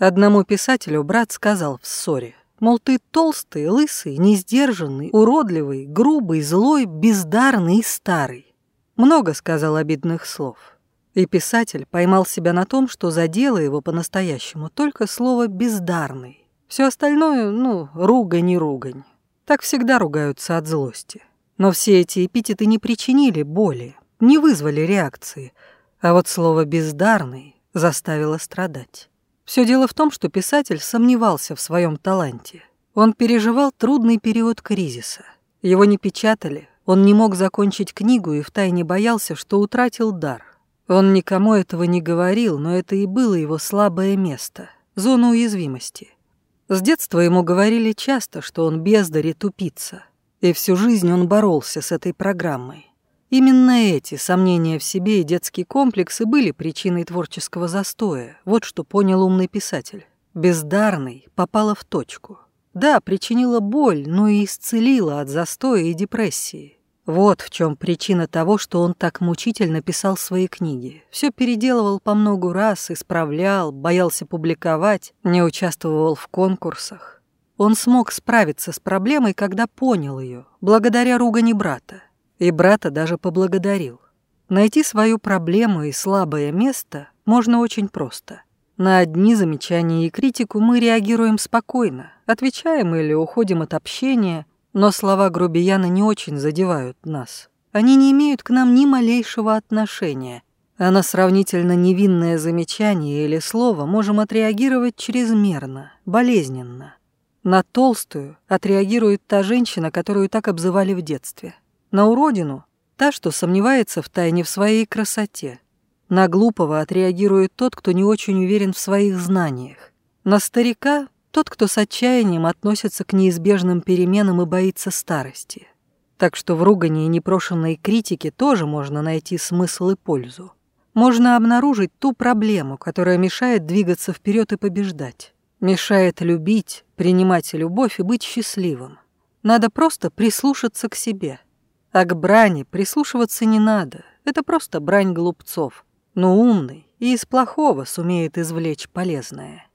Одному писателю брат сказал в ссоре, мол, ты толстый, лысый, несдержанный, уродливый, грубый, злой, бездарный и старый. Много сказал обидных слов. И писатель поймал себя на том, что задело его по-настоящему только слово «бездарный». Все остальное, ну, ругань и ругань. Так всегда ругаются от злости. Но все эти эпитеты не причинили боли, не вызвали реакции, а вот слово «бездарный» заставило страдать. Все дело в том, что писатель сомневался в своем таланте. Он переживал трудный период кризиса. Его не печатали, он не мог закончить книгу и втайне боялся, что утратил дар. Он никому этого не говорил, но это и было его слабое место, зона уязвимости. С детства ему говорили часто, что он бездарь и тупица, и всю жизнь он боролся с этой программой. Именно эти сомнения в себе и детский комплекс и были причиной творческого застоя. Вот что понял умный писатель. Бездарный попала в точку. Да, причинила боль, но и исцелила от застоя и депрессии. Вот в чем причина того, что он так мучительно писал свои книги. Все переделывал по многу раз, исправлял, боялся публиковать, не участвовал в конкурсах. Он смог справиться с проблемой, когда понял ее, благодаря ругани брата и брата даже поблагодарил. Найти свою проблему и слабое место можно очень просто. На одни замечания и критику мы реагируем спокойно, отвечаем или уходим от общения, но слова грубияна не очень задевают нас. Они не имеют к нам ни малейшего отношения, а на сравнительно невинное замечание или слово можем отреагировать чрезмерно, болезненно. На толстую отреагирует та женщина, которую так обзывали в детстве. На уродину, та, что сомневается в тайне в своей красоте. На глупого отреагирует тот, кто не очень уверен в своих знаниях. На старика – тот, кто с отчаянием относится к неизбежным переменам и боится старости. Так что в ругании непрошенной критики тоже можно найти смысл и пользу. Можно обнаружить ту проблему, которая мешает двигаться вперед и побеждать. Мешает любить, принимать любовь и быть счастливым. Надо просто прислушаться к себе – а к брани прислушиваться не надо, это просто брань глупцов, но умный и из плохого сумеет извлечь полезное.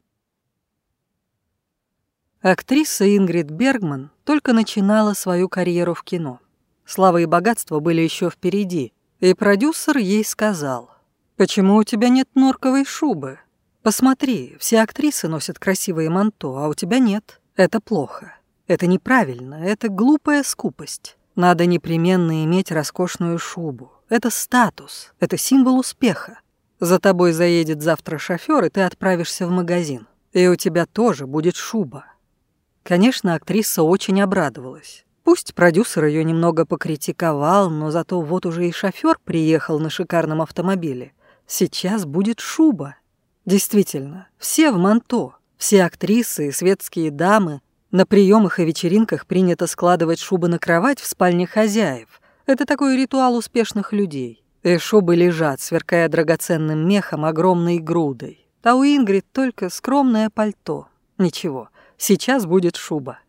Актриса Ингрид Бергман только начинала свою карьеру в кино. Слава и богатство были еще впереди, и продюсер ей сказал, «Почему у тебя нет норковой шубы? Посмотри, все актрисы носят красивые манто, а у тебя нет. Это плохо. Это неправильно, это глупая скупость. Надо непременно иметь роскошную шубу. Это статус, это символ успеха. За тобой заедет завтра шофёр и ты отправишься в магазин. И у тебя тоже будет шуба. Конечно, актриса очень обрадовалась. Пусть продюсер её немного покритиковал, но зато вот уже и шофёр приехал на шикарном автомобиле. Сейчас будет шуба. Действительно, все в манто, все актрисы и светские дамы на приемах и вечеринках принято складывать шубы на кровать в спальне хозяев. Это такой ритуал успешных людей. И шубы лежат, сверкая драгоценным мехом огромной грудой. А у Ингрид только скромное пальто. Ничего, сейчас будет шуба.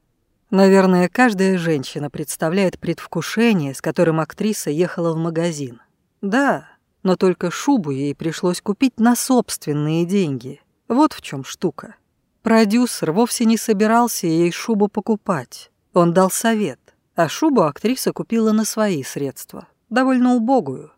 Наверное, каждая женщина представляет предвкушение, с которым актриса ехала в магазин. Да, но только шубу ей пришлось купить на собственные деньги. Вот в чем штука. Продюсер вовсе не собирался ей шубу покупать. Он дал совет, а шубу актриса купила на свои средства, довольно убогую.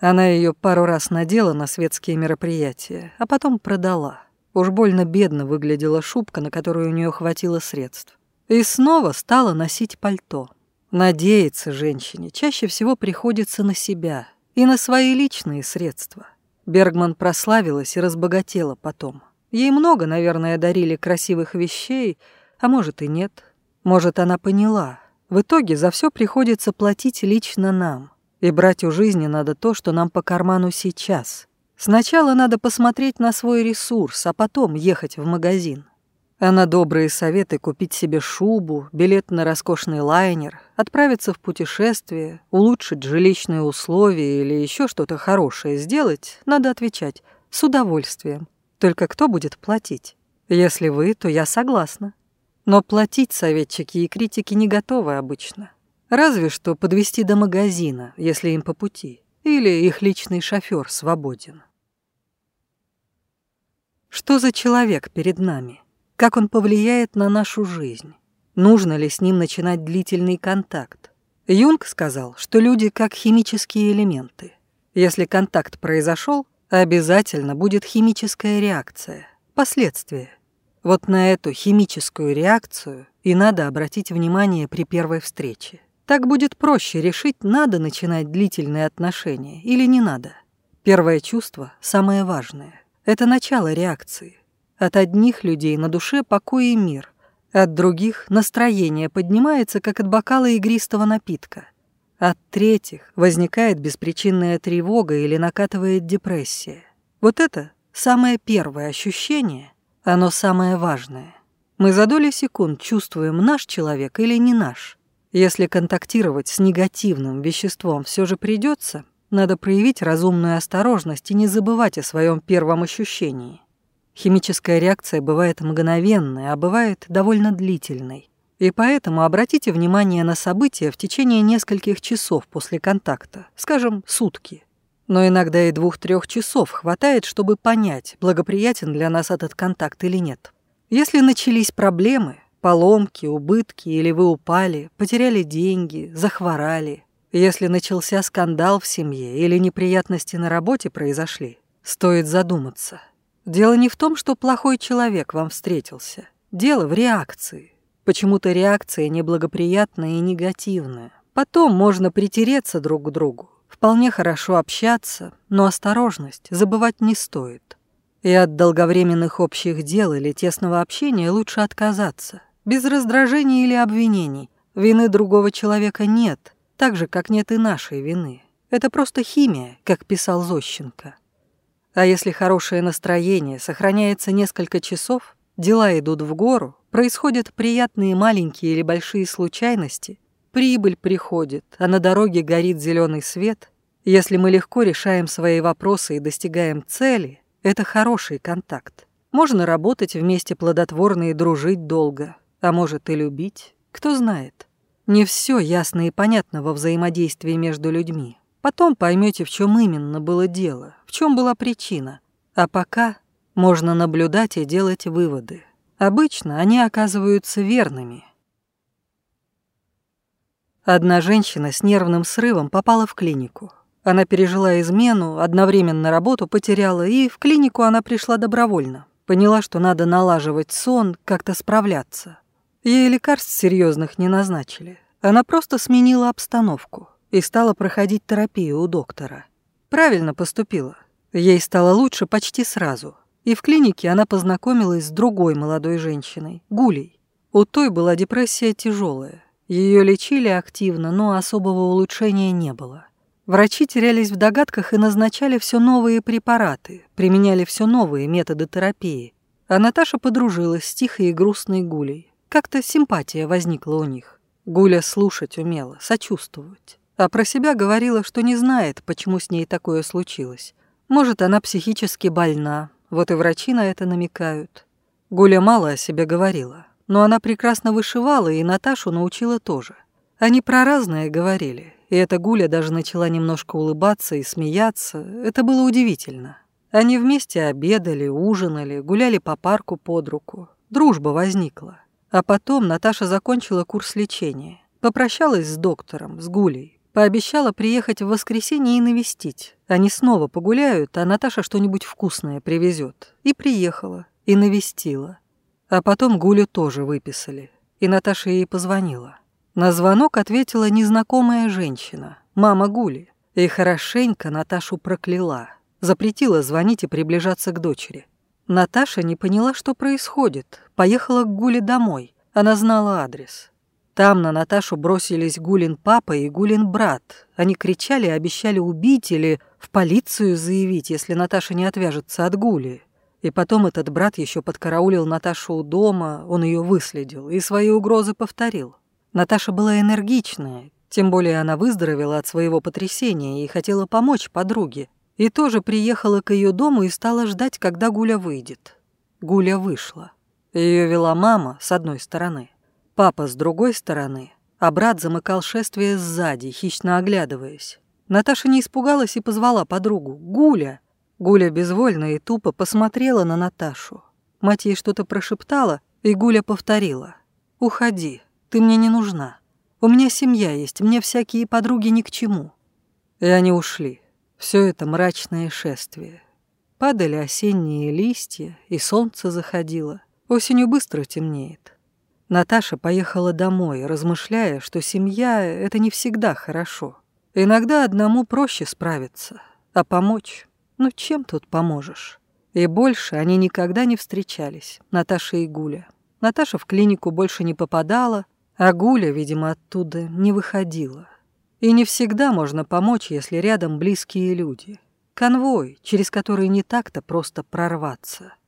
Она ее пару раз надела на светские мероприятия, а потом продала. Уж больно бедно выглядела шубка, на которую у нее хватило средств. И снова стала носить пальто. Надеяться женщине чаще всего приходится на себя и на свои личные средства. Бергман прославилась и разбогатела потом. Ей много, наверное, дарили красивых вещей, а может и нет. Может, она поняла. В итоге за все приходится платить лично нам. И брать у жизни надо то, что нам по карману сейчас. Сначала надо посмотреть на свой ресурс, а потом ехать в магазин. А она добрые советы купить себе шубу, билет на роскошный лайнер, отправиться в путешествие, улучшить жилищные условия или еще что-то хорошее сделать, надо отвечать «с удовольствием». Только кто будет платить? Если вы, то я согласна. Но платить советчики и критики не готовы обычно. Разве что подвести до магазина, если им по пути, или их личный шофер свободен. Что за человек перед нами? Как он повлияет на нашу жизнь? Нужно ли с ним начинать длительный контакт? Юнг сказал, что люди как химические элементы. Если контакт произошел, обязательно будет химическая реакция, последствия. Вот на эту химическую реакцию и надо обратить внимание при первой встрече. Так будет проще решить, надо начинать длительные отношения или не надо. Первое чувство самое важное. Это начало реакции. От одних людей на душе покой и мир, от других настроение поднимается, как от бокала игристого напитка. От третьих возникает беспричинная тревога или накатывает депрессия. Вот это самое первое ощущение, оно самое важное. Мы за доли секунд чувствуем, наш человек или не наш. Если контактировать с негативным веществом все же придется, надо проявить разумную осторожность и не забывать о своем первом ощущении. Химическая реакция бывает мгновенной, а бывает довольно длительной. И поэтому обратите внимание на события в течение нескольких часов после контакта, скажем, сутки. Но иногда и двух-трех часов хватает, чтобы понять, благоприятен для нас этот контакт или нет. Если начались проблемы, поломки, убытки, или вы упали, потеряли деньги, захворали, если начался скандал в семье или неприятности на работе произошли, стоит задуматься. Дело не в том, что плохой человек вам встретился. Дело в реакции. Почему-то реакция неблагоприятная и негативная. Потом можно притереться друг к другу, вполне хорошо общаться, но осторожность забывать не стоит. И от долговременных общих дел или тесного общения лучше отказаться, без раздражений или обвинений. Вины другого человека нет, так же, как нет и нашей вины. Это просто химия, как писал Зощенко. А если хорошее настроение сохраняется несколько часов, дела идут в гору, происходят приятные маленькие или большие случайности, прибыль приходит, а на дороге горит зеленый свет, если мы легко решаем свои вопросы и достигаем цели, это хороший контакт. Можно работать вместе плодотворно и дружить долго, а может и любить, кто знает. Не все ясно и понятно во взаимодействии между людьми. Потом поймете, в чем именно было дело, в чем была причина. А пока можно наблюдать и делать выводы. Обычно они оказываются верными. Одна женщина с нервным срывом попала в клинику. Она пережила измену, одновременно работу потеряла, и в клинику она пришла добровольно. Поняла, что надо налаживать сон, как-то справляться. Ей лекарств серьезных не назначили. Она просто сменила обстановку и стала проходить терапию у доктора. Правильно поступила. Ей стало лучше почти сразу – и в клинике она познакомилась с другой молодой женщиной, Гулей. У той была депрессия тяжелая. Ее лечили активно, но особого улучшения не было. Врачи терялись в догадках и назначали все новые препараты, применяли все новые методы терапии. А Наташа подружилась с тихой и грустной Гулей. Как-то симпатия возникла у них. Гуля слушать умела, сочувствовать. А про себя говорила, что не знает, почему с ней такое случилось. Может, она психически больна, вот и врачи на это намекают. Гуля мало о себе говорила, но она прекрасно вышивала и Наташу научила тоже. Они про разное говорили, и эта Гуля даже начала немножко улыбаться и смеяться. Это было удивительно. Они вместе обедали, ужинали, гуляли по парку под руку. Дружба возникла. А потом Наташа закончила курс лечения. Попрощалась с доктором, с Гулей. Пообещала приехать в воскресенье и навестить. Они снова погуляют, а Наташа что-нибудь вкусное привезет. И приехала, и навестила. А потом Гулю тоже выписали. И Наташа ей позвонила. На звонок ответила незнакомая женщина, мама Гули, и хорошенько Наташу прокляла. Запретила звонить и приближаться к дочери. Наташа не поняла, что происходит. Поехала к Гуле домой. Она знала адрес. Там на Наташу бросились Гулин папа и Гулин брат. Они кричали, обещали убить или в полицию заявить, если Наташа не отвяжется от Гули. И потом этот брат еще подкараулил Наташу у дома, он ее выследил и свои угрозы повторил. Наташа была энергичная, тем более она выздоровела от своего потрясения и хотела помочь подруге. И тоже приехала к ее дому и стала ждать, когда Гуля выйдет. Гуля вышла. Ее вела мама с одной стороны, Папа с другой стороны, а брат замыкал шествие сзади, хищно оглядываясь. Наташа не испугалась и позвала подругу. «Гуля!» Гуля безвольно и тупо посмотрела на Наташу. Мать ей что-то прошептала, и Гуля повторила. «Уходи, ты мне не нужна. У меня семья есть, мне всякие подруги ни к чему». И они ушли. Все это мрачное шествие. Падали осенние листья, и солнце заходило. Осенью быстро темнеет. Наташа поехала домой, размышляя, что семья — это не всегда хорошо. Иногда одному проще справиться, а помочь... Ну чем тут поможешь? И больше они никогда не встречались, Наташа и Гуля. Наташа в клинику больше не попадала, а Гуля, видимо, оттуда не выходила. И не всегда можно помочь, если рядом близкие люди. Конвой, через который не так-то просто прорваться —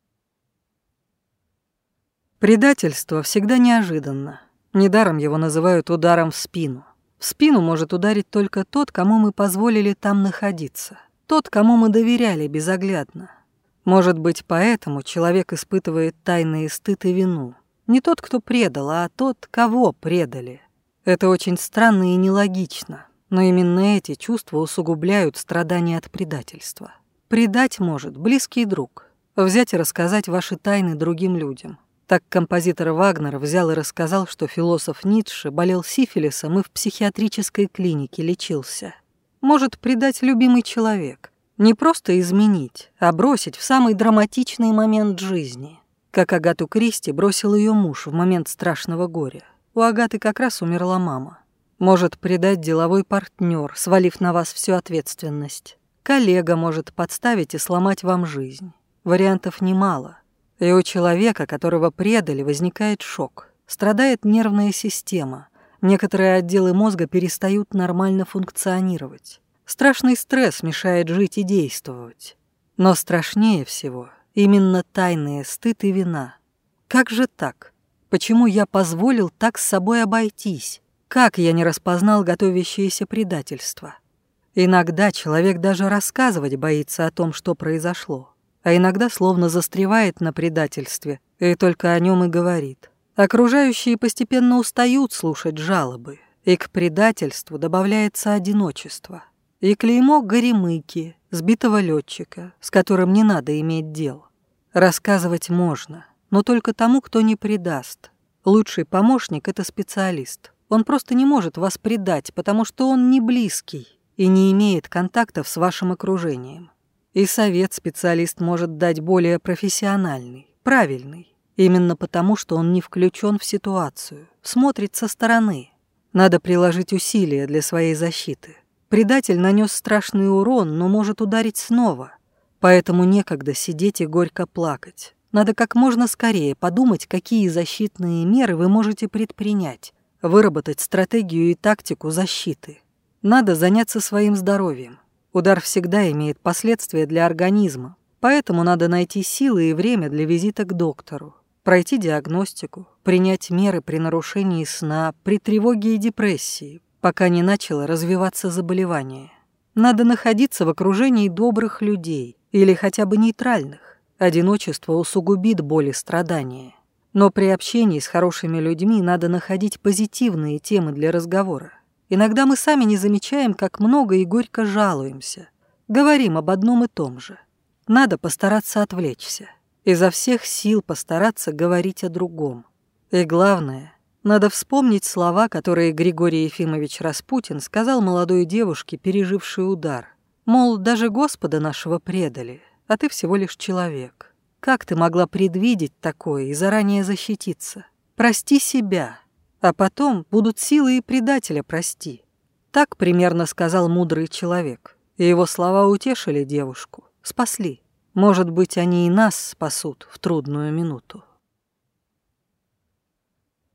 Предательство всегда неожиданно. Недаром его называют ударом в спину. В спину может ударить только тот, кому мы позволили там находиться. Тот, кому мы доверяли безоглядно. Может быть, поэтому человек испытывает тайные стыд и вину. Не тот, кто предал, а тот, кого предали. Это очень странно и нелогично, но именно эти чувства усугубляют страдания от предательства. Предать может близкий друг, взять и рассказать ваши тайны другим людям – так композитор Вагнер взял и рассказал, что философ Ницше болел сифилисом и в психиатрической клинике лечился. Может предать любимый человек. Не просто изменить, а бросить в самый драматичный момент жизни. Как Агату Кристи бросил ее муж в момент страшного горя. У Агаты как раз умерла мама. Может предать деловой партнер, свалив на вас всю ответственность. Коллега может подставить и сломать вам жизнь. Вариантов немало – и у человека, которого предали, возникает шок. Страдает нервная система. Некоторые отделы мозга перестают нормально функционировать. Страшный стресс мешает жить и действовать. Но страшнее всего именно тайные стыд и вина. Как же так? Почему я позволил так с собой обойтись? Как я не распознал готовящееся предательство? Иногда человек даже рассказывать боится о том, что произошло а иногда словно застревает на предательстве и только о нем и говорит. Окружающие постепенно устают слушать жалобы, и к предательству добавляется одиночество. И клеймо горемыки, сбитого летчика, с которым не надо иметь дел. Рассказывать можно, но только тому, кто не предаст. Лучший помощник — это специалист. Он просто не может вас предать, потому что он не близкий и не имеет контактов с вашим окружением и совет специалист может дать более профессиональный, правильный, именно потому, что он не включен в ситуацию, смотрит со стороны. Надо приложить усилия для своей защиты. Предатель нанес страшный урон, но может ударить снова. Поэтому некогда сидеть и горько плакать. Надо как можно скорее подумать, какие защитные меры вы можете предпринять, выработать стратегию и тактику защиты. Надо заняться своим здоровьем, Удар всегда имеет последствия для организма, поэтому надо найти силы и время для визита к доктору, пройти диагностику, принять меры при нарушении сна, при тревоге и депрессии, пока не начало развиваться заболевание. Надо находиться в окружении добрых людей или хотя бы нейтральных. Одиночество усугубит боль и страдания. Но при общении с хорошими людьми надо находить позитивные темы для разговора. Иногда мы сами не замечаем, как много и горько жалуемся. Говорим об одном и том же. Надо постараться отвлечься. Изо всех сил постараться говорить о другом. И главное, надо вспомнить слова, которые Григорий Ефимович Распутин сказал молодой девушке, пережившей удар. Мол, даже Господа нашего предали, а ты всего лишь человек. Как ты могла предвидеть такое и заранее защититься? Прости себя, а потом будут силы и предателя прости. Так примерно сказал мудрый человек, и его слова утешили девушку, спасли. Может быть, они и нас спасут в трудную минуту.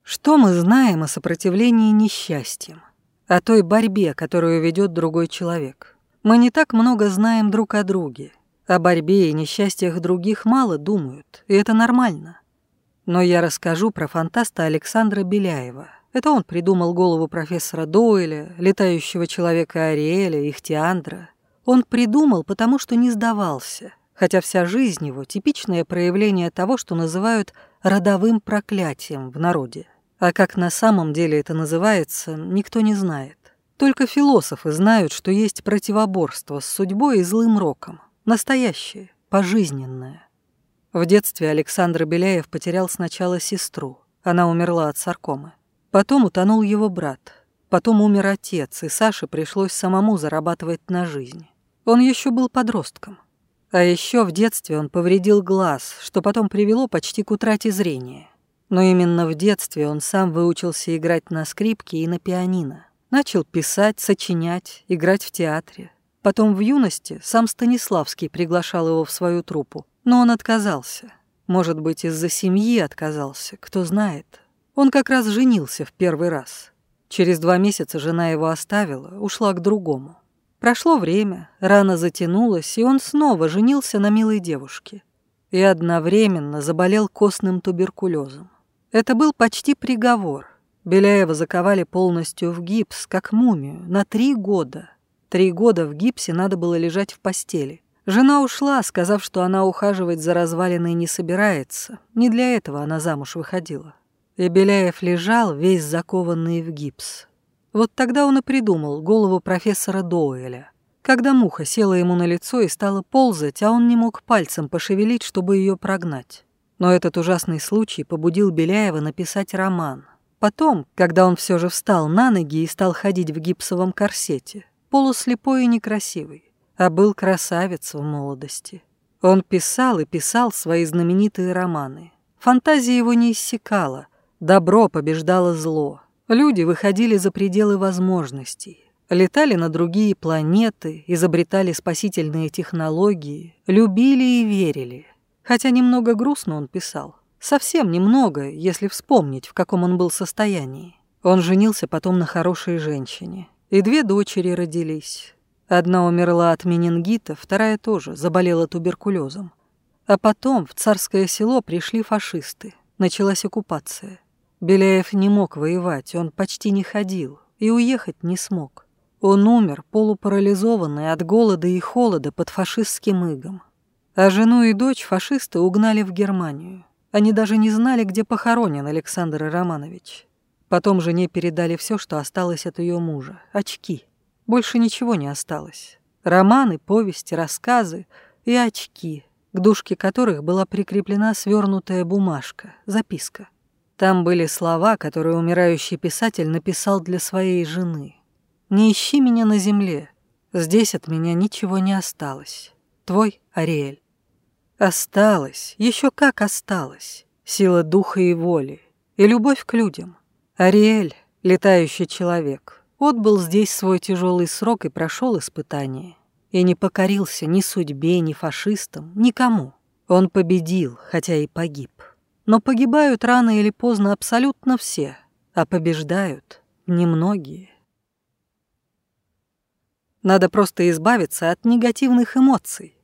Что мы знаем о сопротивлении несчастьям, о той борьбе, которую ведет другой человек? Мы не так много знаем друг о друге. О борьбе и несчастьях других мало думают, и это нормально. Но я расскажу про фантаста Александра Беляева. Это он придумал голову профессора Дойля, летающего человека Ариэля, Ихтиандра. Он придумал, потому что не сдавался, хотя вся жизнь его — типичное проявление того, что называют «родовым проклятием» в народе. А как на самом деле это называется, никто не знает. Только философы знают, что есть противоборство с судьбой и злым роком. Настоящее, пожизненное. В детстве Александр Беляев потерял сначала сестру. Она умерла от саркомы. Потом утонул его брат. Потом умер отец, и Саше пришлось самому зарабатывать на жизнь. Он еще был подростком. А еще в детстве он повредил глаз, что потом привело почти к утрате зрения. Но именно в детстве он сам выучился играть на скрипке и на пианино. Начал писать, сочинять, играть в театре. Потом в юности сам Станиславский приглашал его в свою труппу. Но он отказался. Может быть, из-за семьи отказался, кто знает. Он как раз женился в первый раз. Через два месяца жена его оставила, ушла к другому. Прошло время, рана затянулась, и он снова женился на милой девушке. И одновременно заболел костным туберкулезом. Это был почти приговор. Беляева заковали полностью в гипс, как мумию, на три года. Три года в гипсе надо было лежать в постели. Жена ушла, сказав, что она ухаживать за развалиной не собирается. Не для этого она замуж выходила. И Беляев лежал, весь закованный в гипс. Вот тогда он и придумал голову профессора Доуэля. Когда муха села ему на лицо и стала ползать, а он не мог пальцем пошевелить, чтобы ее прогнать. Но этот ужасный случай побудил Беляева написать роман. Потом, когда он все же встал на ноги и стал ходить в гипсовом корсете, полуслепой и некрасивый, а был красавец в молодости. Он писал и писал свои знаменитые романы. Фантазия его не иссякала, добро побеждало зло. Люди выходили за пределы возможностей, летали на другие планеты, изобретали спасительные технологии, любили и верили. Хотя немного грустно он писал. Совсем немного, если вспомнить, в каком он был состоянии. Он женился потом на хорошей женщине. И две дочери родились. Одна умерла от менингита, вторая тоже заболела туберкулезом. А потом в царское село пришли фашисты. Началась оккупация. Беляев не мог воевать, он почти не ходил и уехать не смог. Он умер, полупарализованный от голода и холода под фашистским игом. А жену и дочь фашисты угнали в Германию. Они даже не знали, где похоронен Александр Романович. Потом жене передали все, что осталось от ее мужа – очки – больше ничего не осталось. Романы, повести, рассказы и очки, к дужке которых была прикреплена свернутая бумажка, записка. Там были слова, которые умирающий писатель написал для своей жены. «Не ищи меня на земле. Здесь от меня ничего не осталось. Твой Ариэль». Осталось, еще как осталось, сила духа и воли, и любовь к людям. Ариэль, летающий человек, Отбыл здесь свой тяжелый срок и прошел испытание. И не покорился ни судьбе, ни фашистам, никому. Он победил, хотя и погиб. Но погибают рано или поздно абсолютно все, а побеждают немногие. Надо просто избавиться от негативных эмоций.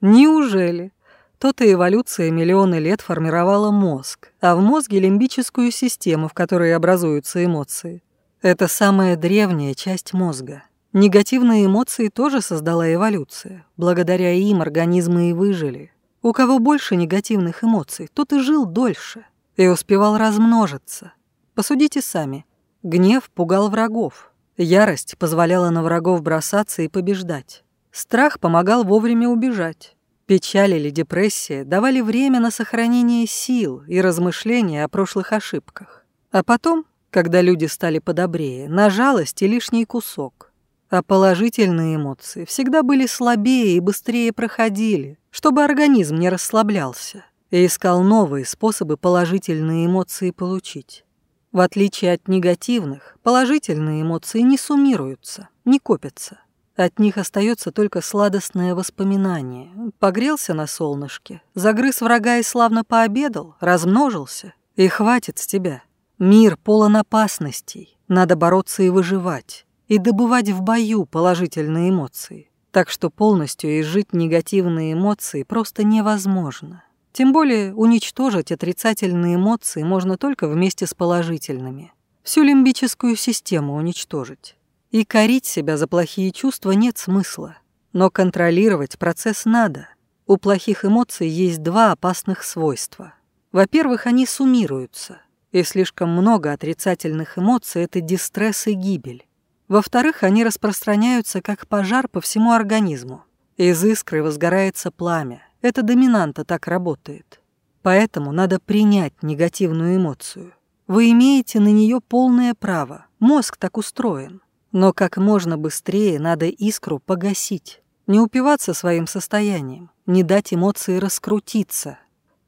Неужели? То-то эволюция миллионы лет формировала мозг, а в мозге лимбическую систему, в которой образуются эмоции – это самая древняя часть мозга. Негативные эмоции тоже создала эволюция. Благодаря им организмы и выжили. У кого больше негативных эмоций, тот и жил дольше. И успевал размножиться. Посудите сами. Гнев пугал врагов. Ярость позволяла на врагов бросаться и побеждать. Страх помогал вовремя убежать. Печаль или депрессия давали время на сохранение сил и размышления о прошлых ошибках. А потом когда люди стали подобрее, на жалость и лишний кусок. А положительные эмоции всегда были слабее и быстрее проходили, чтобы организм не расслаблялся и искал новые способы положительные эмоции получить. В отличие от негативных, положительные эмоции не суммируются, не копятся. От них остается только сладостное воспоминание. Погрелся на солнышке, загрыз врага и славно пообедал, размножился, и хватит с тебя. Мир полон опасностей, надо бороться и выживать, и добывать в бою положительные эмоции. Так что полностью изжить негативные эмоции просто невозможно. Тем более уничтожить отрицательные эмоции можно только вместе с положительными. Всю лимбическую систему уничтожить. И корить себя за плохие чувства нет смысла. Но контролировать процесс надо. У плохих эмоций есть два опасных свойства. Во-первых, они суммируются – и слишком много отрицательных эмоций – это дистресс и гибель. Во-вторых, они распространяются как пожар по всему организму. Из искры возгорается пламя. Это доминанта так работает. Поэтому надо принять негативную эмоцию. Вы имеете на нее полное право. Мозг так устроен. Но как можно быстрее надо искру погасить. Не упиваться своим состоянием, не дать эмоции раскрутиться.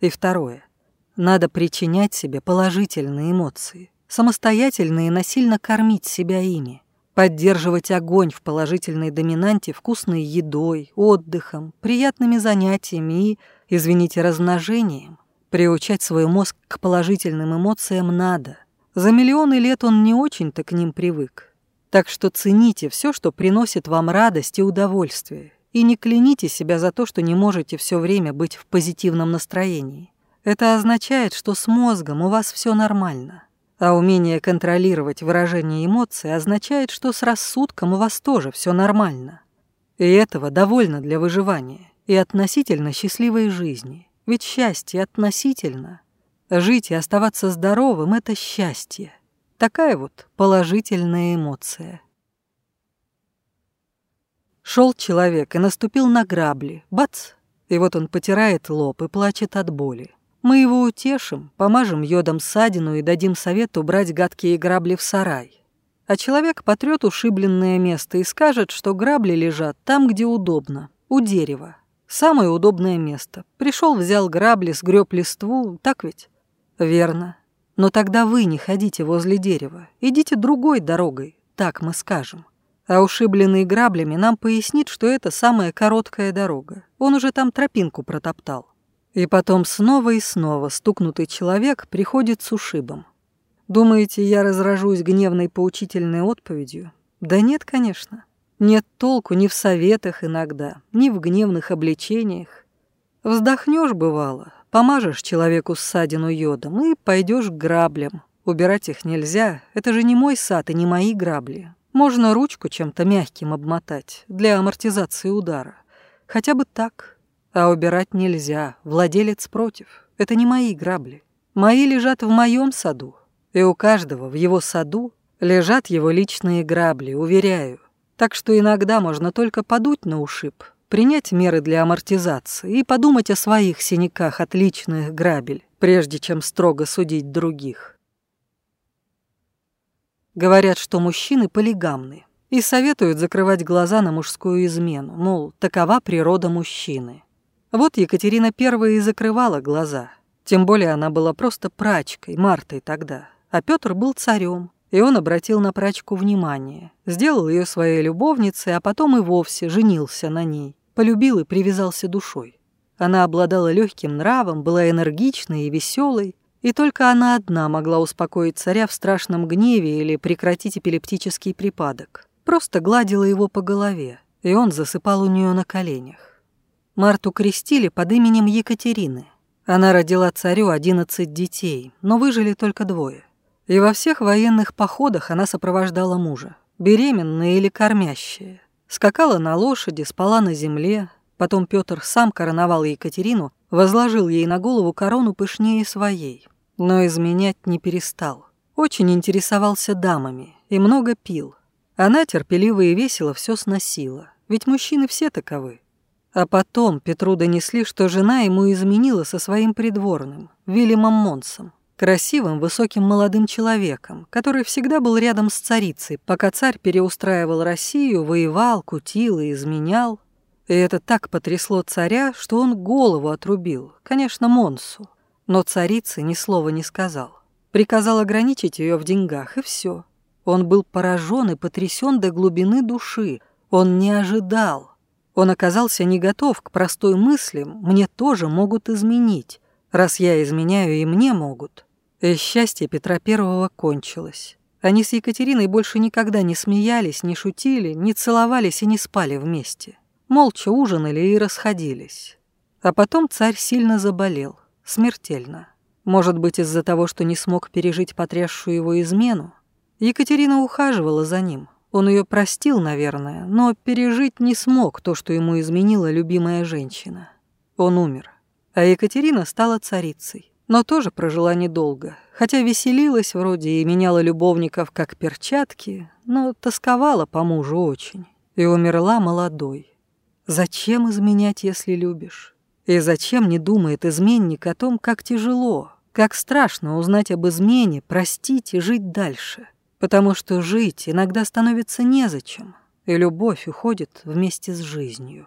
И второе – надо причинять себе положительные эмоции, самостоятельно и насильно кормить себя ими, поддерживать огонь в положительной доминанте вкусной едой, отдыхом, приятными занятиями и, извините, размножением. Приучать свой мозг к положительным эмоциям надо. За миллионы лет он не очень-то к ним привык. Так что цените все, что приносит вам радость и удовольствие, и не кляните себя за то, что не можете все время быть в позитивном настроении. Это означает, что с мозгом у вас все нормально. А умение контролировать выражение эмоций означает, что с рассудком у вас тоже все нормально. И этого довольно для выживания и относительно счастливой жизни. Ведь счастье относительно. Жить и оставаться здоровым – это счастье. Такая вот положительная эмоция. Шел человек и наступил на грабли. Бац! И вот он потирает лоб и плачет от боли. Мы его утешим, помажем йодом ссадину и дадим совет убрать гадкие грабли в сарай. А человек потрет ушибленное место и скажет, что грабли лежат там, где удобно, у дерева. Самое удобное место. Пришел, взял грабли, сгреб листву, так ведь? Верно. Но тогда вы не ходите возле дерева, идите другой дорогой, так мы скажем. А ушибленный граблями нам пояснит, что это самая короткая дорога. Он уже там тропинку протоптал. И потом снова и снова стукнутый человек приходит с ушибом. Думаете, я разражусь гневной поучительной отповедью? Да нет, конечно. Нет толку ни в советах иногда, ни в гневных обличениях. Вздохнешь бывало, помажешь человеку ссадину йодом и пойдешь к граблям. Убирать их нельзя, это же не мой сад и не мои грабли. Можно ручку чем-то мягким обмотать для амортизации удара. Хотя бы так. А убирать нельзя, владелец против. Это не мои грабли. Мои лежат в моем саду. И у каждого в его саду лежат его личные грабли, уверяю. Так что иногда можно только подуть на ушиб, принять меры для амортизации и подумать о своих синяках от личных грабель, прежде чем строго судить других. Говорят, что мужчины полигамны и советуют закрывать глаза на мужскую измену, мол, такова природа мужчины. Вот Екатерина I и закрывала глаза. Тем более она была просто прачкой, Мартой тогда. А Петр был царем, и он обратил на прачку внимание. Сделал ее своей любовницей, а потом и вовсе женился на ней. Полюбил и привязался душой. Она обладала легким нравом, была энергичной и веселой, и только она одна могла успокоить царя в страшном гневе или прекратить эпилептический припадок. Просто гладила его по голове, и он засыпал у нее на коленях. Марту крестили под именем Екатерины. Она родила царю 11 детей, но выжили только двое. И во всех военных походах она сопровождала мужа, беременная или кормящая. Скакала на лошади, спала на земле. Потом Петр сам короновал Екатерину, возложил ей на голову корону пышнее своей, но изменять не перестал. Очень интересовался дамами и много пил. Она терпеливо и весело все сносила, ведь мужчины все таковы. А потом Петру донесли, что жена ему изменила со своим придворным, Вильямом Монсом, красивым, высоким молодым человеком, который всегда был рядом с царицей, пока царь переустраивал Россию, воевал, кутил и изменял. И это так потрясло царя, что он голову отрубил, конечно, Монсу. Но царица ни слова не сказал. Приказал ограничить ее в деньгах, и все. Он был поражен и потрясен до глубины души. Он не ожидал, он оказался не готов к простой мысли «мне тоже могут изменить, раз я изменяю и мне могут». И счастье Петра Первого кончилось. Они с Екатериной больше никогда не смеялись, не шутили, не целовались и не спали вместе. Молча ужинали и расходились. А потом царь сильно заболел, смертельно. Может быть, из-за того, что не смог пережить потрясшую его измену, Екатерина ухаживала за ним, он ее простил, наверное, но пережить не смог то, что ему изменила любимая женщина. Он умер. А Екатерина стала царицей, но тоже прожила недолго, хотя веселилась вроде и меняла любовников как перчатки, но тосковала по мужу очень и умерла молодой. Зачем изменять, если любишь? И зачем не думает изменник о том, как тяжело, как страшно узнать об измене, простить и жить дальше? потому что жить иногда становится незачем, и любовь уходит вместе с жизнью.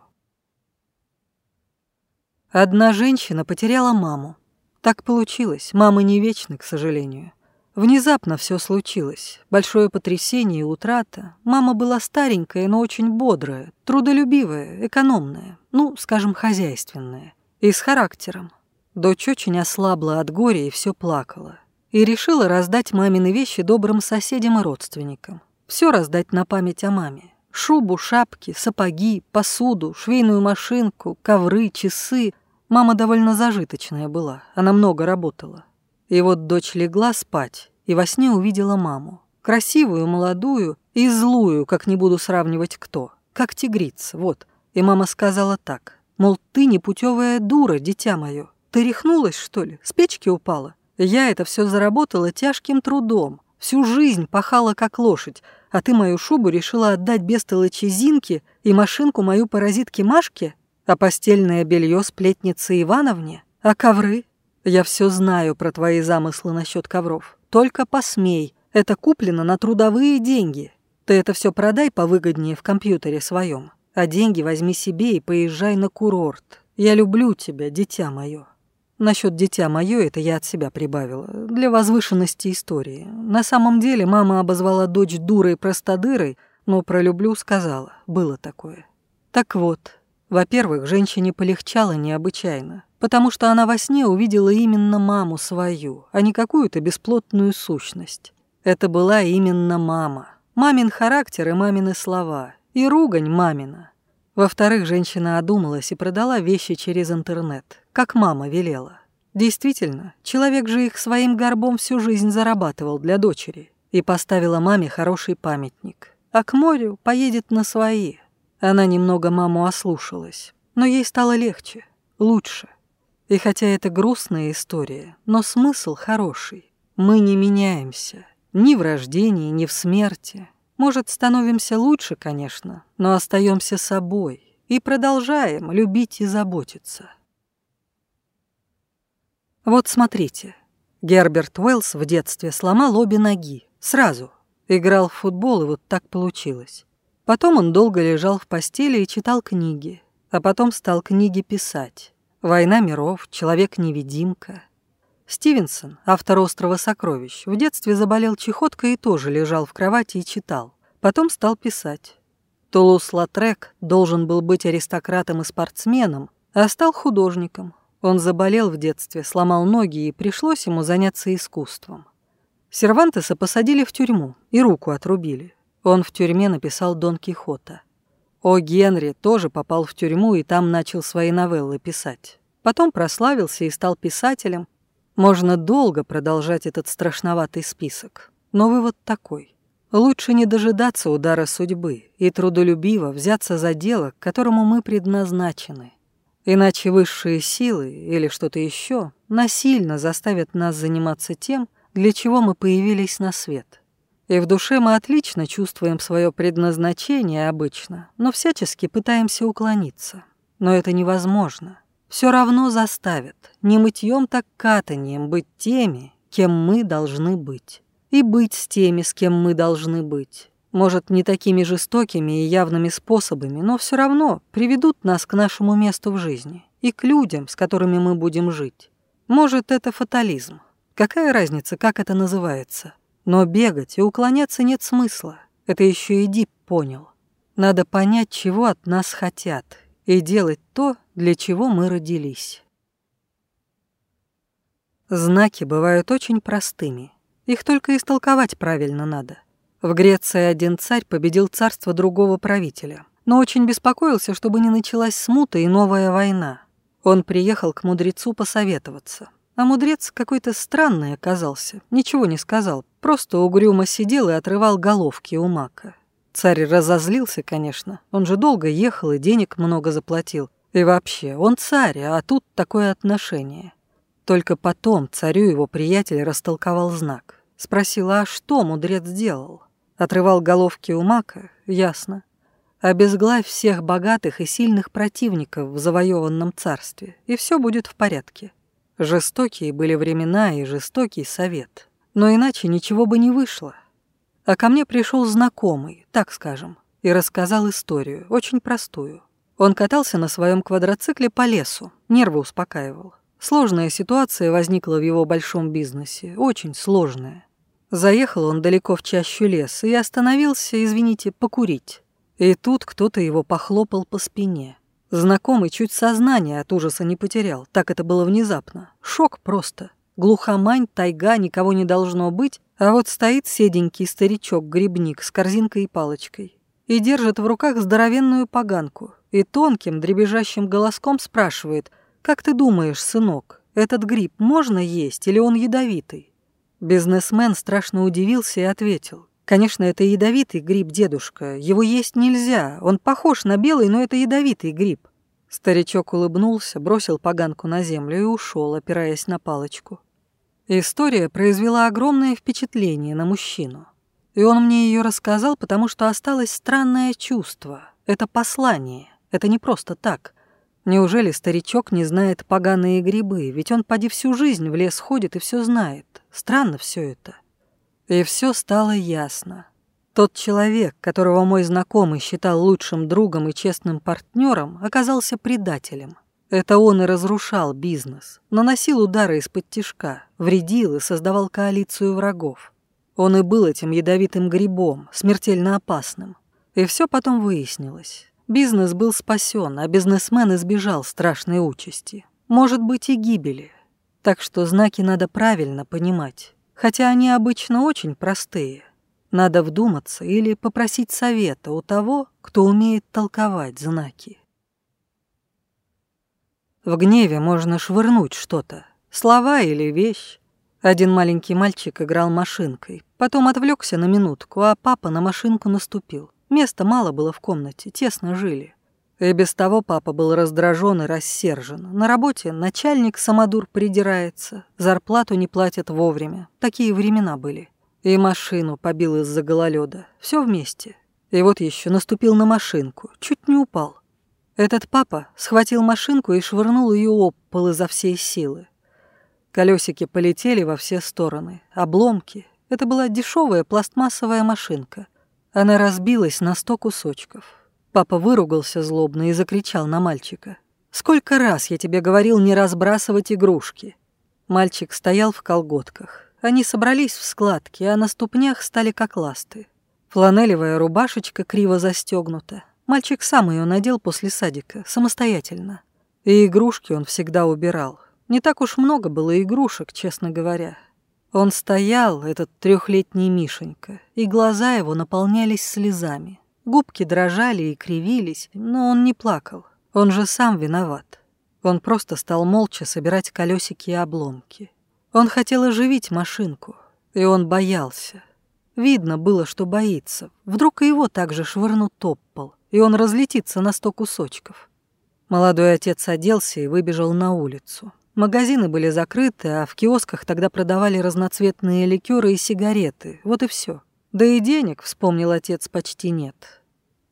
Одна женщина потеряла маму. Так получилось, мамы не вечны, к сожалению. Внезапно все случилось. Большое потрясение и утрата. Мама была старенькая, но очень бодрая, трудолюбивая, экономная, ну, скажем, хозяйственная. И с характером. Дочь очень ослабла от горя и все плакала и решила раздать мамины вещи добрым соседям и родственникам. Все раздать на память о маме. Шубу, шапки, сапоги, посуду, швейную машинку, ковры, часы. Мама довольно зажиточная была, она много работала. И вот дочь легла спать и во сне увидела маму. Красивую, молодую и злую, как не буду сравнивать кто. Как тигрица, вот. И мама сказала так, мол, ты непутевая дура, дитя мое. Ты рехнулась, что ли? С печки упала? Я это все заработала тяжким трудом. Всю жизнь пахала как лошадь, а ты мою шубу решила отдать бестолочи Зинке и машинку мою паразитке Машке, а постельное белье сплетнице Ивановне, а ковры? Я все знаю про твои замыслы насчет ковров. Только посмей, это куплено на трудовые деньги. Ты это все продай повыгоднее в компьютере своем, а деньги возьми себе и поезжай на курорт. Я люблю тебя, дитя мое. Насчет «дитя мое» это я от себя прибавила, для возвышенности истории. На самом деле мама обозвала дочь дурой простодырой, но про «люблю» сказала, было такое. Так вот, во-первых, женщине полегчало необычайно, потому что она во сне увидела именно маму свою, а не какую-то бесплотную сущность. Это была именно мама. Мамин характер и мамины слова, и ругань мамина. Во-вторых, женщина одумалась и продала вещи через интернет, как мама велела. Действительно, человек же их своим горбом всю жизнь зарабатывал для дочери и поставила маме хороший памятник. А к морю поедет на свои. Она немного маму ослушалась, но ей стало легче, лучше. И хотя это грустная история, но смысл хороший. Мы не меняемся ни в рождении, ни в смерти, может, становимся лучше, конечно, но остаемся собой и продолжаем любить и заботиться. Вот смотрите, Герберт Уэллс в детстве сломал обе ноги, сразу. Играл в футбол, и вот так получилось. Потом он долго лежал в постели и читал книги, а потом стал книги писать. «Война миров», «Человек-невидимка», Стивенсон, автор «Острова сокровищ», в детстве заболел чехоткой и тоже лежал в кровати и читал. Потом стал писать. Тулус Латрек должен был быть аристократом и спортсменом, а стал художником. Он заболел в детстве, сломал ноги, и пришлось ему заняться искусством. Сервантеса посадили в тюрьму и руку отрубили. Он в тюрьме написал Дон Кихота. О. Генри тоже попал в тюрьму и там начал свои новеллы писать. Потом прославился и стал писателем, можно долго продолжать этот страшноватый список, но вывод такой. Лучше не дожидаться удара судьбы и трудолюбиво взяться за дело, к которому мы предназначены. Иначе высшие силы или что-то еще насильно заставят нас заниматься тем, для чего мы появились на свет. И в душе мы отлично чувствуем свое предназначение обычно, но всячески пытаемся уклониться. Но это невозможно. Все равно заставят, не мытьем, так катанием, быть теми, кем мы должны быть. И быть с теми, с кем мы должны быть. Может, не такими жестокими и явными способами, но все равно приведут нас к нашему месту в жизни и к людям, с которыми мы будем жить. Может, это фатализм. Какая разница, как это называется? Но бегать и уклоняться нет смысла. Это еще и Дип понял. Надо понять, чего от нас хотят, и делать то, для чего мы родились. Знаки бывают очень простыми. Их только истолковать правильно надо. В Греции один царь победил царство другого правителя, но очень беспокоился, чтобы не началась смута и новая война. Он приехал к мудрецу посоветоваться. А мудрец какой-то странный оказался, ничего не сказал, просто угрюмо сидел и отрывал головки у мака. Царь разозлился, конечно. Он же долго ехал и денег много заплатил. И вообще, он царь, а тут такое отношение. Только потом царю его приятель растолковал знак. спросил, а что мудрец сделал? Отрывал головки у мака? Ясно. Обезглавь всех богатых и сильных противников в завоеванном царстве, и все будет в порядке. Жестокие были времена и жестокий совет. Но иначе ничего бы не вышло. А ко мне пришел знакомый, так скажем, и рассказал историю, очень простую. Он катался на своем квадроцикле по лесу, нервы успокаивал. Сложная ситуация возникла в его большом бизнесе, очень сложная. Заехал он далеко в чащу леса и остановился, извините, покурить. И тут кто-то его похлопал по спине. Знакомый чуть сознание от ужаса не потерял, так это было внезапно. Шок просто. Глухомань, тайга, никого не должно быть, а вот стоит седенький старичок-грибник с корзинкой и палочкой и держит в руках здоровенную поганку и тонким дребезжащим голоском спрашивает, «Как ты думаешь, сынок, этот гриб можно есть или он ядовитый?» Бизнесмен страшно удивился и ответил, «Конечно, это ядовитый гриб, дедушка, его есть нельзя, он похож на белый, но это ядовитый гриб». Старичок улыбнулся, бросил поганку на землю и ушел, опираясь на палочку. История произвела огромное впечатление на мужчину. И он мне ее рассказал, потому что осталось странное чувство. Это послание. Это не просто так. Неужели старичок не знает поганые грибы? Ведь он поди всю жизнь в лес ходит и все знает. Странно все это. И все стало ясно. Тот человек, которого мой знакомый считал лучшим другом и честным партнером, оказался предателем. Это он и разрушал бизнес, наносил удары из-под тишка, вредил и создавал коалицию врагов. Он и был этим ядовитым грибом, смертельно опасным. И все потом выяснилось. Бизнес был спасен, а бизнесмен избежал страшной участи. Может быть и гибели. Так что знаки надо правильно понимать, хотя они обычно очень простые. Надо вдуматься или попросить совета у того, кто умеет толковать знаки. В гневе можно швырнуть что-то. Слова или вещь. Один маленький мальчик играл машинкой. Потом отвлекся на минутку, а папа на машинку наступил. Места мало было в комнате, тесно жили. И без того папа был раздражен и рассержен. На работе начальник самодур придирается, зарплату не платят вовремя. Такие времена были. И машину побил из-за гололеда. Все вместе. И вот еще наступил на машинку, чуть не упал. Этот папа схватил машинку и швырнул ее об пол изо всей силы. Колесики полетели во все стороны. Обломки. Это была дешевая пластмассовая машинка. Она разбилась на сто кусочков. Папа выругался злобно и закричал на мальчика. «Сколько раз я тебе говорил не разбрасывать игрушки?» Мальчик стоял в колготках. Они собрались в складки, а на ступнях стали как ласты. Фланелевая рубашечка криво застегнута. Мальчик сам ее надел после садика, самостоятельно. И игрушки он всегда убирал. Не так уж много было игрушек, честно говоря. Он стоял, этот трехлетний Мишенька, и глаза его наполнялись слезами. Губки дрожали и кривились, но он не плакал. Он же сам виноват. Он просто стал молча собирать колесики и обломки. Он хотел оживить машинку, и он боялся. Видно было, что боится. Вдруг его также швырнут об пол и он разлетится на сто кусочков. Молодой отец оделся и выбежал на улицу. Магазины были закрыты, а в киосках тогда продавали разноцветные ликеры и сигареты. Вот и все. Да и денег, вспомнил отец, почти нет.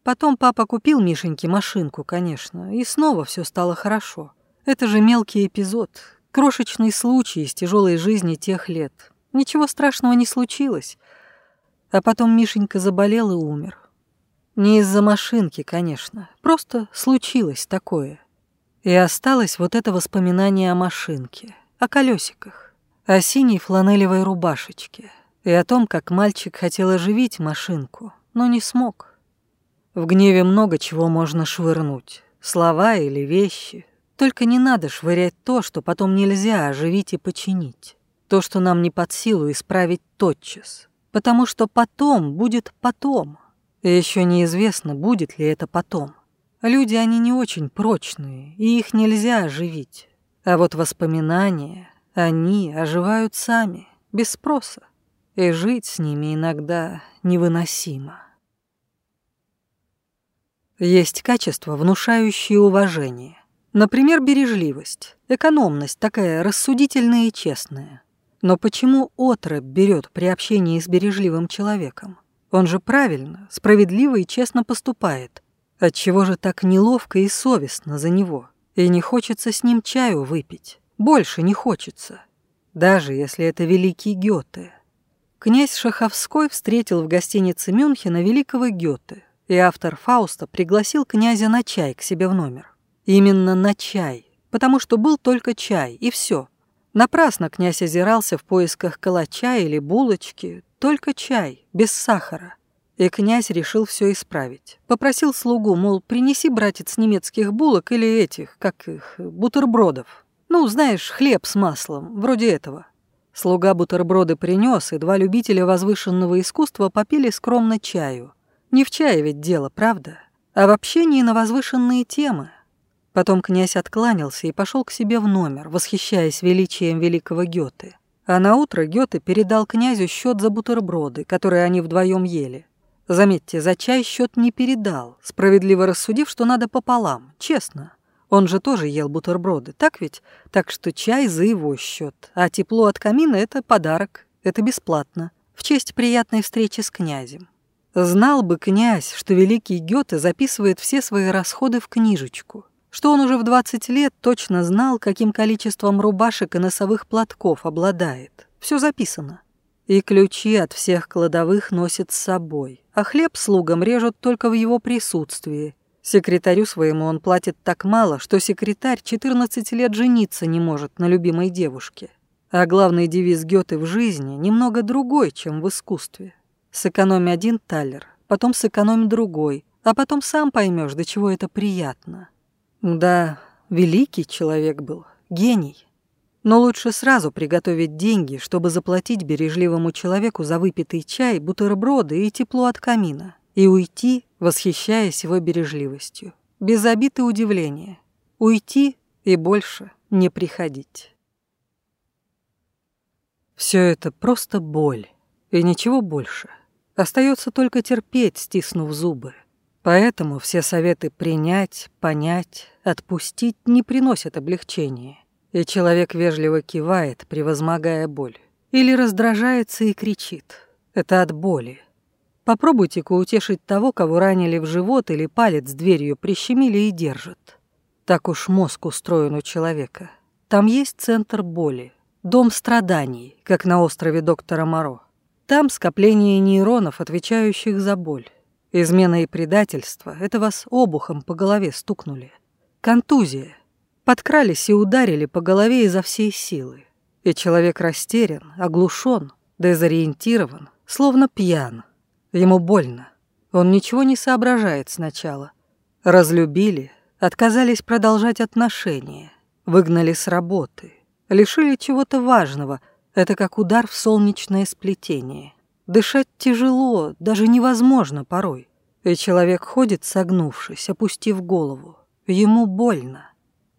Потом папа купил Мишеньке машинку, конечно, и снова все стало хорошо. Это же мелкий эпизод, крошечный случай из тяжелой жизни тех лет. Ничего страшного не случилось. А потом Мишенька заболел и умер. Не из-за машинки, конечно, просто случилось такое. И осталось вот это воспоминание о машинке, о колесиках, о синей фланелевой рубашечке и о том, как мальчик хотел оживить машинку, но не смог. В гневе много чего можно швырнуть, слова или вещи. Только не надо швырять то, что потом нельзя оживить и починить. То, что нам не под силу исправить тотчас. Потому что потом будет потом. А ещё неизвестно, будет ли это потом. Люди, они не очень прочные, и их нельзя оживить. А вот воспоминания, они оживают сами, без спроса. И жить с ними иногда невыносимо. Есть качества, внушающие уважение. Например, бережливость, экономность, такая рассудительная и честная. Но почему отрыв берёт при общении с бережливым человеком? Он же правильно, справедливо и честно поступает. Отчего же так неловко и совестно за него? И не хочется с ним чаю выпить. Больше не хочется. Даже если это великий Гёте. Князь Шаховской встретил в гостинице Мюнхена великого Гёте, и автор Фауста пригласил князя на чай к себе в номер. Именно на чай, потому что был только чай, и все. Напрасно князь озирался в поисках калача или булочки, только чай, без сахара. И князь решил все исправить. Попросил слугу, мол, принеси, братец, немецких булок или этих, как их, бутербродов. Ну, знаешь, хлеб с маслом, вроде этого. Слуга бутерброды принес, и два любителя возвышенного искусства попили скромно чаю. Не в чае ведь дело, правда? А в общении на возвышенные темы. Потом князь откланялся и пошел к себе в номер, восхищаясь величием великого Гёте. А на утро Гёте передал князю счет за бутерброды, которые они вдвоем ели. Заметьте, за чай счет не передал, справедливо рассудив, что надо пополам, честно. Он же тоже ел бутерброды, так ведь? Так что чай за его счет, а тепло от камина – это подарок, это бесплатно, в честь приятной встречи с князем. Знал бы князь, что великий Гёте записывает все свои расходы в книжечку – что он уже в 20 лет точно знал, каким количеством рубашек и носовых платков обладает. Все записано. И ключи от всех кладовых носит с собой, а хлеб слугам режут только в его присутствии. Секретарю своему он платит так мало, что секретарь 14 лет жениться не может на любимой девушке. А главный девиз Гёте в жизни немного другой, чем в искусстве. Сэкономь один талер, потом сэкономь другой, а потом сам поймешь, до чего это приятно. Да, великий человек был, гений. Но лучше сразу приготовить деньги, чтобы заплатить бережливому человеку за выпитый чай, бутерброды и тепло от камина, и уйти, восхищаясь его бережливостью, без обид и удивления. Уйти и больше не приходить. Все это просто боль, и ничего больше. Остается только терпеть, стиснув зубы. Поэтому все советы принять, понять, отпустить не приносят облегчения. И человек вежливо кивает, превозмогая боль. Или раздражается и кричит. Это от боли. Попробуйте-ка утешить того, кого ранили в живот или палец дверью прищемили и держат. Так уж мозг устроен у человека. Там есть центр боли, дом страданий, как на острове доктора Моро. Там скопление нейронов, отвечающих за боль. Измена и предательство — это вас обухом по голове стукнули. Контузия. Подкрались и ударили по голове изо всей силы. И человек растерян, оглушен, дезориентирован, словно пьян. Ему больно. Он ничего не соображает сначала. Разлюбили, отказались продолжать отношения, выгнали с работы, лишили чего-то важного. Это как удар в солнечное сплетение. Дышать тяжело, даже невозможно порой. И человек ходит, согнувшись, опустив голову. Ему больно.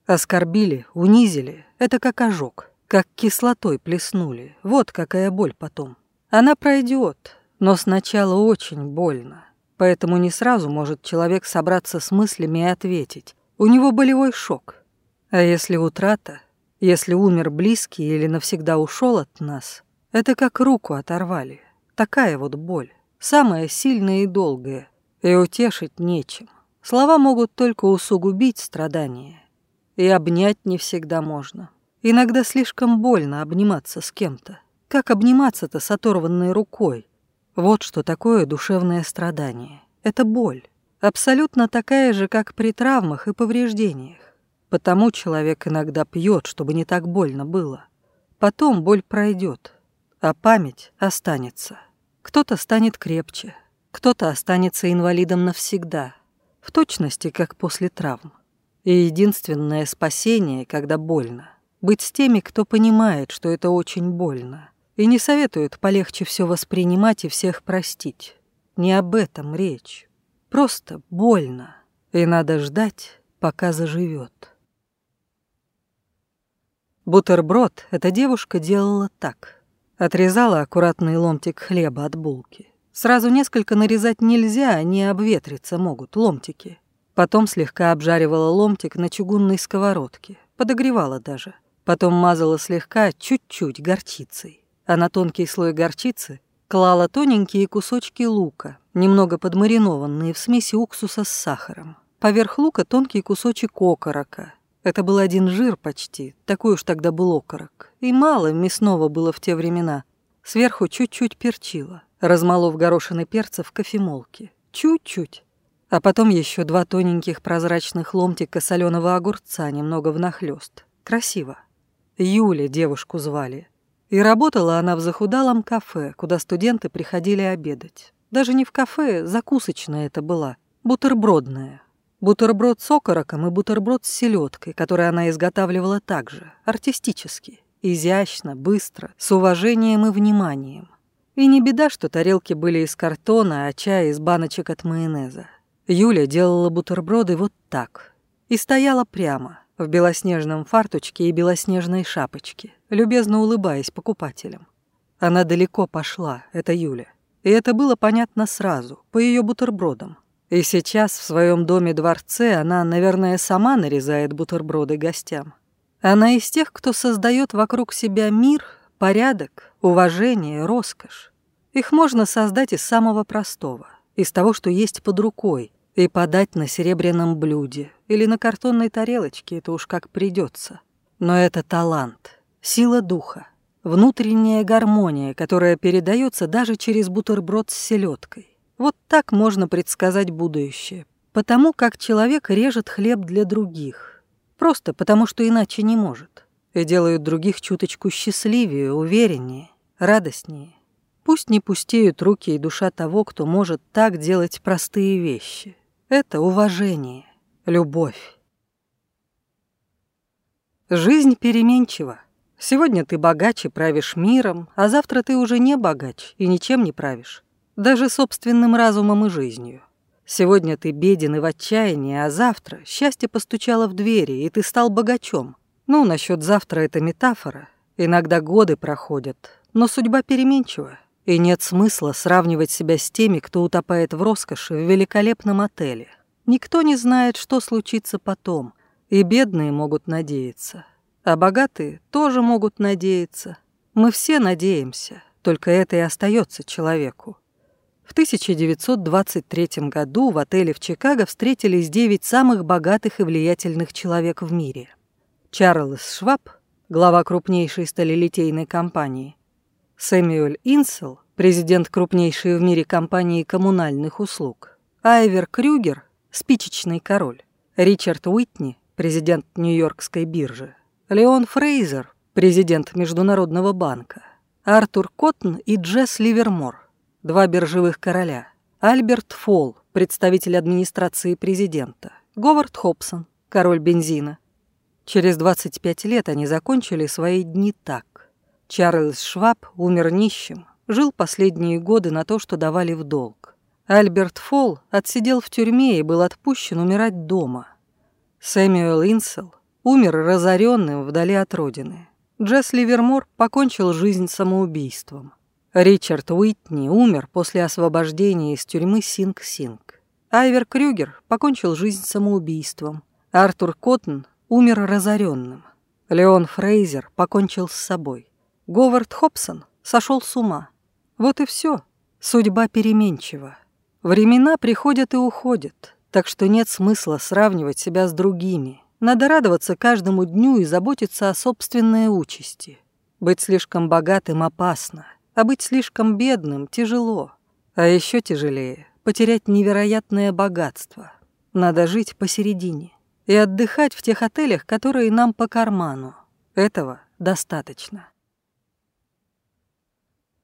Оскорбили, унизили. Это как ожог, как кислотой плеснули. Вот какая боль потом. Она пройдет, но сначала очень больно. Поэтому не сразу может человек собраться с мыслями и ответить. У него болевой шок. А если утрата, если умер близкий или навсегда ушел от нас, это как руку оторвали. Такая вот боль, самая сильная и долгая, и утешить нечем. Слова могут только усугубить страдания. И обнять не всегда можно. Иногда слишком больно обниматься с кем-то. Как обниматься-то с оторванной рукой? Вот что такое душевное страдание. Это боль. Абсолютно такая же, как при травмах и повреждениях. Потому человек иногда пьет, чтобы не так больно было. Потом боль пройдет а память останется. Кто-то станет крепче, кто-то останется инвалидом навсегда, в точности, как после травм. И единственное спасение, когда больно, быть с теми, кто понимает, что это очень больно, и не советуют полегче все воспринимать и всех простить. Не об этом речь. Просто больно, и надо ждать, пока заживет. Бутерброд эта девушка делала так. Отрезала аккуратный ломтик хлеба от булки. Сразу несколько нарезать нельзя, они обветриться могут, ломтики. Потом слегка обжаривала ломтик на чугунной сковородке, подогревала даже. Потом мазала слегка, чуть-чуть, горчицей. А на тонкий слой горчицы клала тоненькие кусочки лука, немного подмаринованные в смеси уксуса с сахаром. Поверх лука тонкий кусочек окорока, это был один жир почти, такой уж тогда был окорок. И мало мясного было в те времена. Сверху чуть-чуть перчило, размолов горошины перца в кофемолке. Чуть-чуть. А потом еще два тоненьких прозрачных ломтика соленого огурца немного внахлёст. Красиво. Юля девушку звали. И работала она в захудалом кафе, куда студенты приходили обедать. Даже не в кафе, закусочная это была, бутербродная. Бутерброд с окороком и бутерброд с селедкой, который она изготавливала также, артистически, изящно, быстро, с уважением и вниманием. И не беда, что тарелки были из картона, а чай из баночек от майонеза. Юля делала бутерброды вот так. И стояла прямо, в белоснежном фартучке и белоснежной шапочке, любезно улыбаясь покупателям. Она далеко пошла, это Юля. И это было понятно сразу, по ее бутербродам. И сейчас в своем доме-дворце она, наверное, сама нарезает бутерброды гостям. Она из тех, кто создает вокруг себя мир, порядок, уважение, роскошь. Их можно создать из самого простого, из того, что есть под рукой, и подать на серебряном блюде или на картонной тарелочке, это уж как придется. Но это талант, сила духа, внутренняя гармония, которая передается даже через бутерброд с селедкой. Вот так можно предсказать будущее. Потому как человек режет хлеб для других. Просто потому, что иначе не может. И делают других чуточку счастливее, увереннее, радостнее. Пусть не пустеют руки и душа того, кто может так делать простые вещи. Это уважение, любовь. Жизнь переменчива. Сегодня ты богаче правишь миром, а завтра ты уже не богач и ничем не правишь даже собственным разумом и жизнью. Сегодня ты беден и в отчаянии, а завтра счастье постучало в двери, и ты стал богачом. Ну, насчет завтра это метафора. Иногда годы проходят, но судьба переменчива, и нет смысла сравнивать себя с теми, кто утопает в роскоши в великолепном отеле. Никто не знает, что случится потом, и бедные могут надеяться, а богатые тоже могут надеяться. Мы все надеемся, только это и остается человеку. В 1923 году в отеле в Чикаго встретились девять самых богатых и влиятельных человек в мире. Чарльз Шваб, глава крупнейшей сталелитейной компании, Сэмюэль Инсел, президент крупнейшей в мире компании коммунальных услуг, Айвер Крюгер, спичечный король, Ричард Уитни, президент Нью-Йоркской биржи, Леон Фрейзер, президент Международного банка, Артур Коттон и Джесс Ливермор, два биржевых короля, Альберт Фолл, представитель администрации президента, Говард Хобсон, король бензина. Через 25 лет они закончили свои дни так. Чарльз Шваб умер нищим, жил последние годы на то, что давали в долг. Альберт Фолл отсидел в тюрьме и был отпущен умирать дома. Сэмюэл Инсел умер разоренным вдали от родины. Джесс Ливермор покончил жизнь самоубийством. Ричард Уитни умер после освобождения из тюрьмы Синг-Синг. Айвер Крюгер покончил жизнь самоубийством. Артур Коттон умер разоренным. Леон Фрейзер покончил с собой. Говард Хобсон сошел с ума. Вот и все. Судьба переменчива. Времена приходят и уходят, так что нет смысла сравнивать себя с другими. Надо радоваться каждому дню и заботиться о собственной участи. Быть слишком богатым опасно. А быть слишком бедным тяжело. А еще тяжелее — потерять невероятное богатство. Надо жить посередине. И отдыхать в тех отелях, которые нам по карману. Этого достаточно.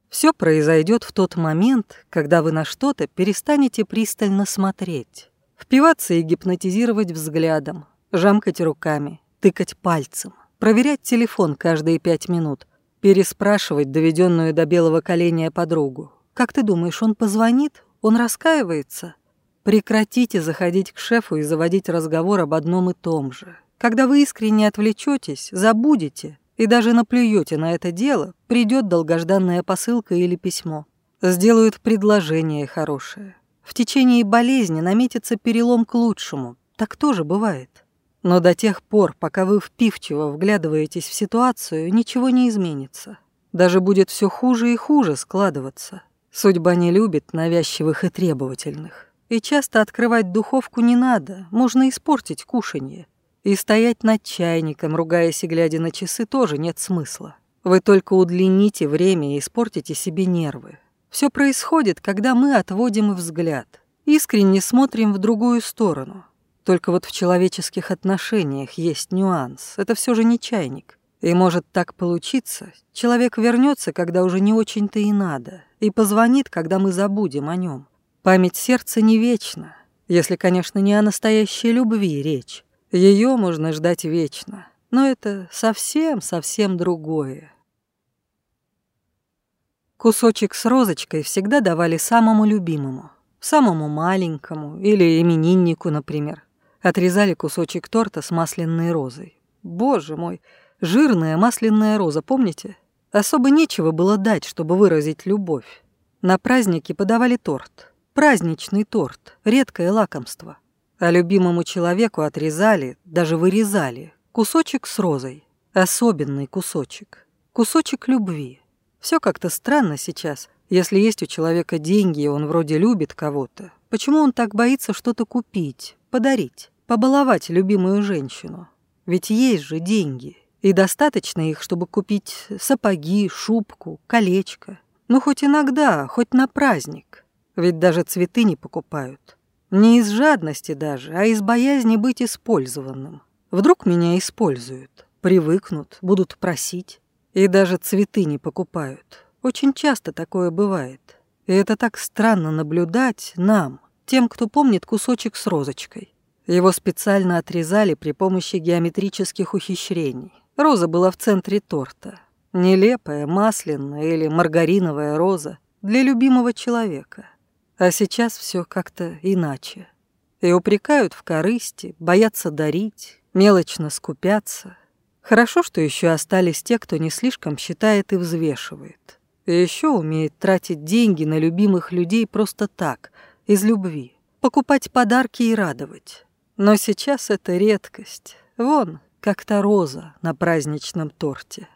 Все произойдет в тот момент, когда вы на что-то перестанете пристально смотреть, впиваться и гипнотизировать взглядом, жамкать руками, тыкать пальцем, проверять телефон каждые пять минут, переспрашивать доведенную до белого коленя подругу. «Как ты думаешь, он позвонит? Он раскаивается?» Прекратите заходить к шефу и заводить разговор об одном и том же. Когда вы искренне отвлечетесь, забудете и даже наплюете на это дело, придет долгожданная посылка или письмо. Сделают предложение хорошее. В течение болезни наметится перелом к лучшему. Так тоже бывает. Но до тех пор, пока вы впивчиво вглядываетесь в ситуацию, ничего не изменится. Даже будет все хуже и хуже складываться. Судьба не любит навязчивых и требовательных. И часто открывать духовку не надо, можно испортить кушанье. И стоять над чайником, ругаясь и глядя на часы, тоже нет смысла. Вы только удлините время и испортите себе нервы. Все происходит, когда мы отводим взгляд. Искренне смотрим в другую сторону, только вот в человеческих отношениях есть нюанс. Это все же не чайник. И может так получиться, человек вернется, когда уже не очень-то и надо, и позвонит, когда мы забудем о нем. Память сердца не вечна, если, конечно, не о настоящей любви речь. Ее можно ждать вечно, но это совсем-совсем другое. Кусочек с розочкой всегда давали самому любимому, самому маленькому или имениннику, например. Отрезали кусочек торта с масляной розой. Боже мой, жирная масляная роза, помните? Особо нечего было дать, чтобы выразить любовь. На празднике подавали торт. Праздничный торт, редкое лакомство. А любимому человеку отрезали, даже вырезали, кусочек с розой. Особенный кусочек. Кусочек любви. Все как-то странно сейчас. Если есть у человека деньги, и он вроде любит кого-то. Почему он так боится что-то купить? подарить, побаловать любимую женщину. Ведь есть же деньги, и достаточно их, чтобы купить сапоги, шубку, колечко. Ну, хоть иногда, хоть на праздник. Ведь даже цветы не покупают. Не из жадности даже, а из боязни быть использованным. Вдруг меня используют, привыкнут, будут просить. И даже цветы не покупают. Очень часто такое бывает. И это так странно наблюдать нам, тем, кто помнит кусочек с розочкой. Его специально отрезали при помощи геометрических ухищрений. Роза была в центре торта. Нелепая, масляная или маргариновая роза для любимого человека. А сейчас все как-то иначе. И упрекают в корысти, боятся дарить, мелочно скупятся. Хорошо, что еще остались те, кто не слишком считает и взвешивает. И еще умеет тратить деньги на любимых людей просто так, из любви, покупать подарки и радовать. Но сейчас это редкость. Вон, как та роза на праздничном торте.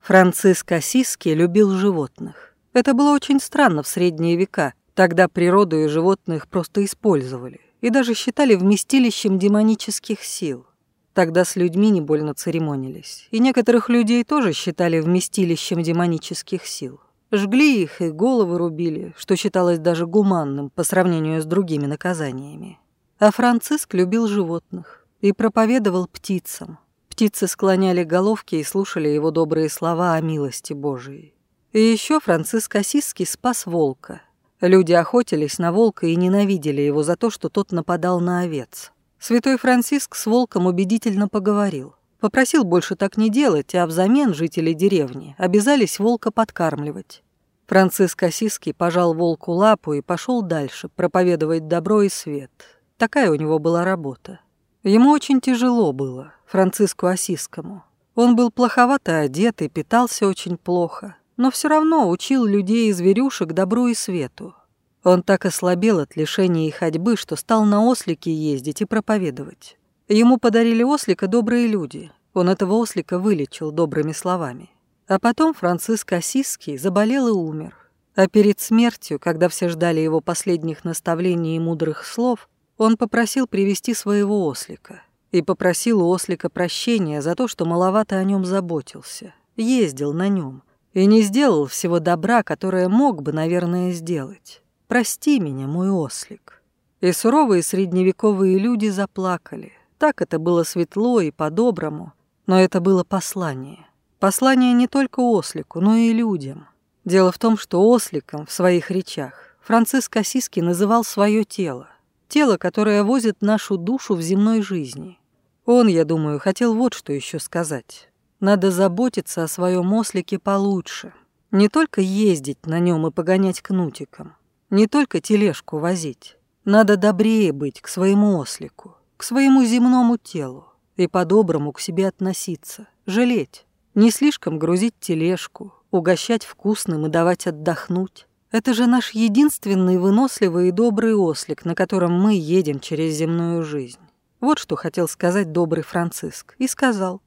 Франциск Осиски любил животных. Это было очень странно в средние века. Тогда природу и животных просто использовали и даже считали вместилищем демонических сил. Тогда с людьми не больно церемонились, и некоторых людей тоже считали вместилищем демонических сил. Жгли их и головы рубили, что считалось даже гуманным по сравнению с другими наказаниями. А Франциск любил животных и проповедовал птицам. Птицы склоняли головки и слушали его добрые слова о милости Божией. И еще Франциск Осиский спас волка. Люди охотились на волка и ненавидели его за то, что тот нападал на овец. Святой Франциск с волком убедительно поговорил. Попросил больше так не делать, а взамен жители деревни обязались волка подкармливать. Франциск Осиский пожал волку лапу и пошел дальше, проповедовать добро и свет. Такая у него была работа. Ему очень тяжело было, Франциску Осискому. Он был плоховато одет и питался очень плохо, но все равно учил людей и зверюшек добру и свету. Он так ослабел от лишения и ходьбы, что стал на ослике ездить и проповедовать. Ему подарили ослика добрые люди. Он этого ослика вылечил добрыми словами. А потом Франциск Осиский заболел и умер. А перед смертью, когда все ждали его последних наставлений и мудрых слов, он попросил привести своего ослика. И попросил у ослика прощения за то, что маловато о нем заботился. Ездил на нем. И не сделал всего добра, которое мог бы, наверное, сделать. «Прости меня, мой ослик». И суровые средневековые люди заплакали. Так это было светло и по-доброму, но это было послание. Послание не только ослику, но и людям. Дело в том, что осликом в своих речах Франциск Осиски называл свое тело. Тело, которое возит нашу душу в земной жизни. Он, я думаю, хотел вот что еще сказать. Надо заботиться о своем ослике получше. Не только ездить на нем и погонять кнутиком. Не только тележку возить. Надо добрее быть к своему ослику к своему земному телу и по-доброму к себе относиться, жалеть, не слишком грузить тележку, угощать вкусным и давать отдохнуть. Это же наш единственный выносливый и добрый ослик, на котором мы едем через земную жизнь. Вот что хотел сказать добрый Франциск. И сказал.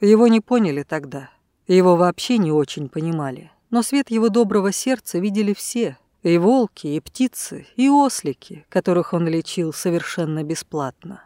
Его не поняли тогда. Его вообще не очень понимали. Но свет его доброго сердца видели все. И волки, и птицы, и ослики, которых он лечил совершенно бесплатно.